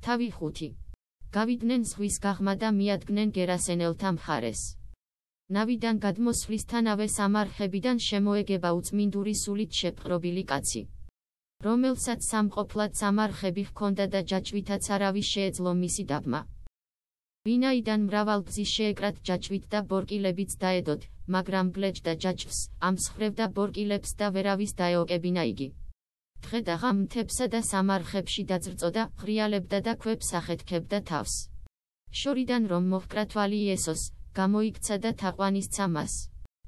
თავი 5. გავიდნენ ზღვის გაღმა და მიადგნენ გერასენელთა მხარეს. ნავიდან გადმოსვლისთანავე სამარხებიდან შემოეგება უწმინდური სულით შეპყრობილი კაცი. რომელსაც სამყოფლად სამარხები ჰქონდა და ჯაჭვითაც არავის შეეძლო მისი დაბმა. ვინაიდან მრავალ გზის შეეკრათ ჯაჭვით და ბორკილებიც დაედოთ, მაგრამ გლეჯდა ჯაჭვს, ამსხრევდა ბორკილებს და ვერავის დაეოკებინა იგი. დღე და ღამ მთებსა და სამარხებში დაძრწოდა, ღრიალებდა და ქვებს ახეთქებდა თავს. შორიდან რომ მოჰკრა თვალი იესოს, გამოიქცა და თაყვანისცა მას.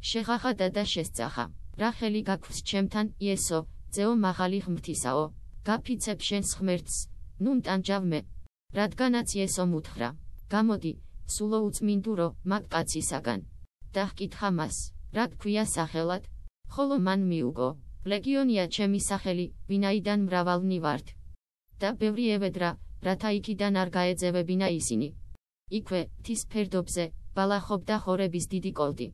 შეღაღადა და შესწახა. რა ხელი გაქვს ჩემთან, იესო, ძეო მაღალი ღმრთისაო, გაფიცებ შენს ღმერთს, ნუ მტანჯავ მე. რადგანაც იესო მუთხრა. გამოდი, სულო უწმინდურო, მაგ კაცისაგან. და ჰკითხა მას, რა გქვია სახელად? ხოლო მან მიუგო, ლეგიონია ჩემი სახელი, ვინაიდან მრავალნი ვართ. და ბევრი ევედრა, რათა იქიდან არ გაეძევებინა ისინი. იქვე, თის ფერდობზე, ბალახობდა ხორების დიდი კოლტი.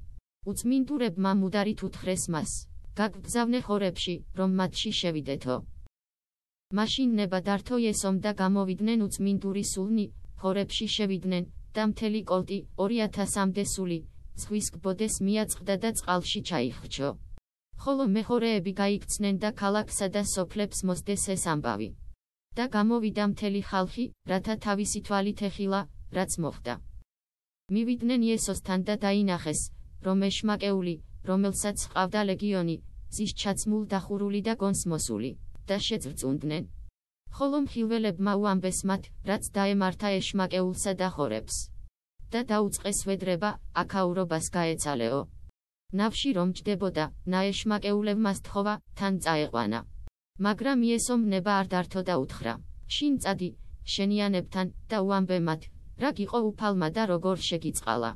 უწმინდურებმა მუდარით უთხრეს მას, გაგგზავნე ხორებში, რომ მათში შევიდეთო. მაშინ ნება დართო ესომ და გამოვიდნენ უწმინდური სულნი, ხორებში შევიდნენ და მთელი კოლტი 2000-მდე სული ზღვის გბოდეს მიაწყდა და წყალში ჩაიხრჩო. ხოლო მეხორეები გაიქცნენ და ქალაქსა და სოფლებს მოსდეს ეს ამბავი. და გამოვიდა მთელი ხალხი, რათა თავისი თვალით ეხილა, რაც მოხდა. მივიდნენ იესოსთან და დაინახეს, რომ ეშმაკეული, რომელსაც ყავდა ლეგიონი, ზის ჩაცმულ დახურული და გონს მოსული, და შეძრწუნდნენ. ხოლო მხილველებმა უამბეს მათ, რაც დაემართა ეშმაკეულსა და ხორებს. და დაუწყეს ვედრება, აქაურობას გაეცალეო. ნავში რომ ჯდებოდა, ნაეშმაკეულებმა სთხოვა, თან წაეყვანა. მაგრამ იესომ ნება არ დართო და უთხრა: შინ წადი, შენიანებთან და უამბე მათ, რა გიყო უფალმა და როგორ შეგიწყალა.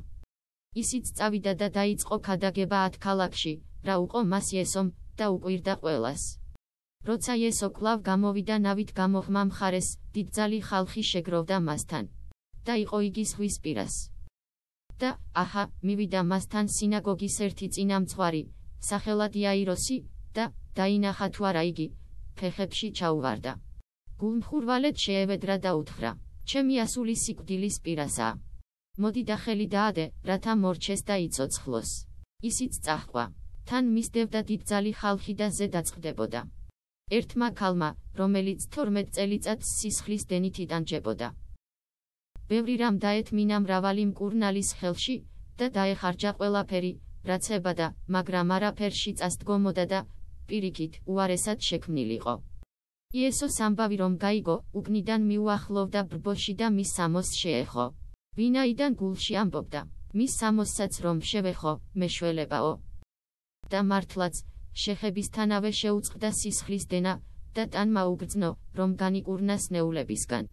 ისიც წავიდა და დაიწყო ქადაგება ათ ქალაქში, რა უყო მას იესომ და უკვირდა ყველას. როცა ესო კლავ გამოვიდა ნავით გამოხმა მხარეს, დიდძალი ხალხი შეგროვდა მასთან. და იყო იგი ზღვის პირას. და, აჰა, მივიდა მასთან სინაგოგის ერთი წინამძღვარი, სახელად იაიროსი, და, დაინახა თუ არა იგი, ფეხებში ჩაუვარდა. გულმხურვალედ შეევედრა და უთხრა, ჩემი ასული სიკვდილის პირასა. მოდი და ხელი დაადე, რათა მორჩეს და იწოცხლოს. ისიც წაჰყვა. თან მისდევდა დიდძალი ხალხი და ზედაწყდებოდა. ერთმა ქალმა, რომელიც 12 წელიწადს სისხლის დენით იტანჯებოდა. ბევრი რამ დაეთმინა მრავალი მკურნალის ხელში და დაეხარჯა ყველაფერი, რაც ებადა, მაგრამ არაფერში წასდგომოდა და პირიქით უარესად შექმნილიყო. იესოს ამბავი რომ გაიგო, უკნიდან მიუახლოვდა ბრბოში და მის სამოს შეეხო. ვინაიდან გულში ამბობდა, მის სამოსაც რომ შევეხო, მეშველებაო. და მართლაც, შეხებისთანავე შეუწყდა სისხლის დენა და ტანმა უგრძნო, რომ განიკურნას ნეულებისგან.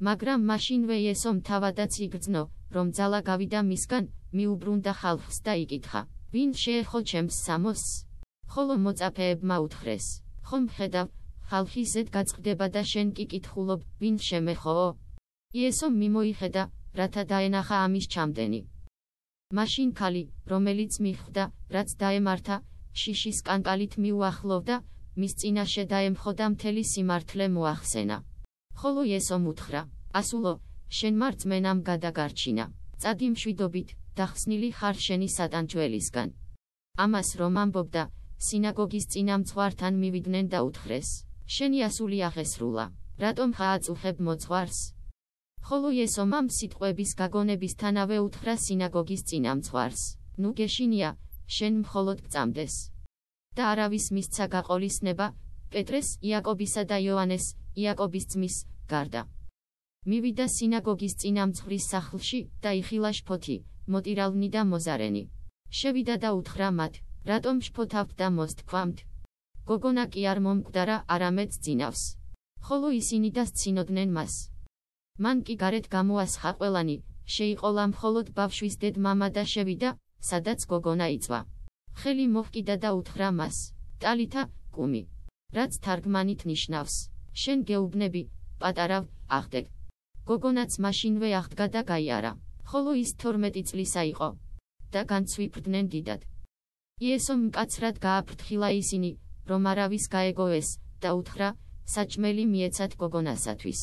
მაგრამ მაშინვე ესომ თავადაც იგრძნო, რომ ძალა გავიდა მისგან, მიუბრუნდა ხალხს და იკითხა: ვინ შეეხო ჩემს სამოს? ხოლო მოწაფეებმა უთხრეს: ხომ ხედავ, ხალხი ზედ გაწყდება და შენ კი კითხულობ, ვინ შემეხოო? იესომ მიმოიხედა, რათა დაენახა ამის ჩამდენი. მაშინ ქალი, რომელიც მიხვდა, რაც დაემართა, შიშის კანკალით მიუახლოვდა, მის წინაშე დაემხოდა მთელი სიმართლე მოახსენა. ხოლო ესო მუთხრა: ასულო, შენ მარწმენამ გადაგარჩინა. წადი მშვიდობით, დახსნილი ხარ შენი სატანჯველისგან. ამას რომ ამბობდა, სინაგოგის წინამძღვართან მივიდნენ და უთხრეს: შენი ასული აღესრულა. რატომ ხააწუხებ მოძღვარს? ხოლო ესო მამ სიტყვების გაგონებისთანავე უთხრა სინაგოგის წინამძღვარს: ნუ გეშინია, შენ მხოლოდ გწამდეს. და არავის მისცა გაყოლისნება, პეტრეს, იაკობისა და იოანეს, იაკობის ძმის, გარდა. მივიდა სინაგოგის წინამძღვრის სახლში და იხილა შფოთი, მოტირალნი და მოზარენი. შევიდა და უთხრა მათ, რატომ შფოთავთ და მოსთქვამთ? გოგონა კი არ მომკვდარა, არამედ ძინავს. ხოლო ისინი დასცინოდნენ მას. მან კი გარეთ გამოასხა ყველანი, შეიყოლა მხოლოდ ბავშვის დედმამა და შევიდა, სადაც გოგონა იწვა. ხელი მოვკიდა და უთხრა მას: "ტალითა, კუმი." რაც თარგმანით ნიშნავს: შენ გეუბნები, პატარა, აღდეგ. გოგონაც მაშინვე აღდგა და გაიარა. ხოლო ის 12 წლისა იყო და განცვიფრდნენ დიდად. იესომ მკაცრად გააფრთხილა ისინი, რომ არავის გაეგოეს და უთხრა: საჭმელი მიეცათ გოგონასათვის.